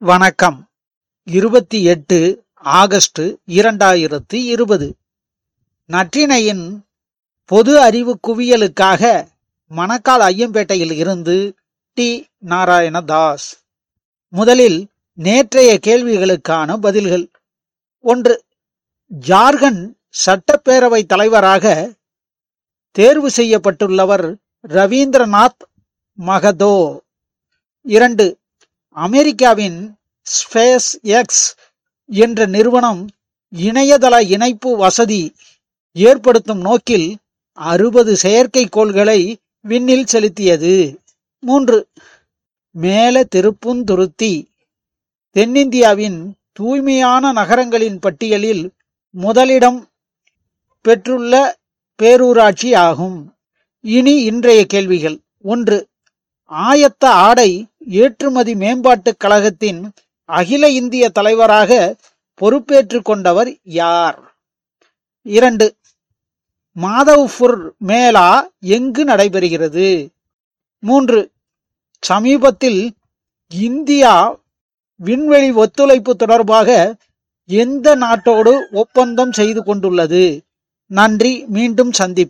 வணக்கம். இருபத்தி எட்டு ஆகஸ்ட் இரண்டாயிரத்து இருபது. நற்றினையின் பொது அறிவு குவியலுக்காக மணக்கால் ஐயம்பேட்டையில் இருந்து டி. நாராயணதாஸ். முதலில் நேற்றைய கேள்விகளுக்கான பதில்கள். ஒன்று ஜார்க்கண்ட் சட்டப்பேரவை தலைவராக தேர்வு செய்யப்பட்டுள்ளவர் ரவீந்திரநாத் மகதோ. இரண்டு அமெரிக்காவின் ஸ்பேஸ் எக்ஸ் என்ற நிறுவனம் இணையதள இணைப்பு வசதி ஏற்படுத்தும் நோக்கில் அறுபது செயற்கைக்கோள்களை விண்ணில் செலுத்தியது. மூன்று. மேல திருப்புந்துருத்தி தென்னிந்தியாவின் தூய்மையான நகரங்களின் பட்டியலில் முதலிடம் பெற்றுள்ள பேரூராட்சி ஆகும். இனி இன்றைய கேள்விகள். ஒன்று. ஆயத்த ஆடை ஏற்றுமதி மேம்பாட்டுக் கழகத்தின் அகில இந்திய தலைவராக பொறுப்பேற்றுக் கொண்டவர் யார்? இரண்டு மாதவ்புர் மேளா எங்கு நடைபெறுகிறது? மூன்று சமீபத்தில் இந்தியா விண்வெளி ஒத்துழைப்பு தொடர்பாக எந்த நாட்டோடு ஒப்பந்தம் செய்து கொண்டுள்ளது? நன்றி மீண்டும் சந்திப்பு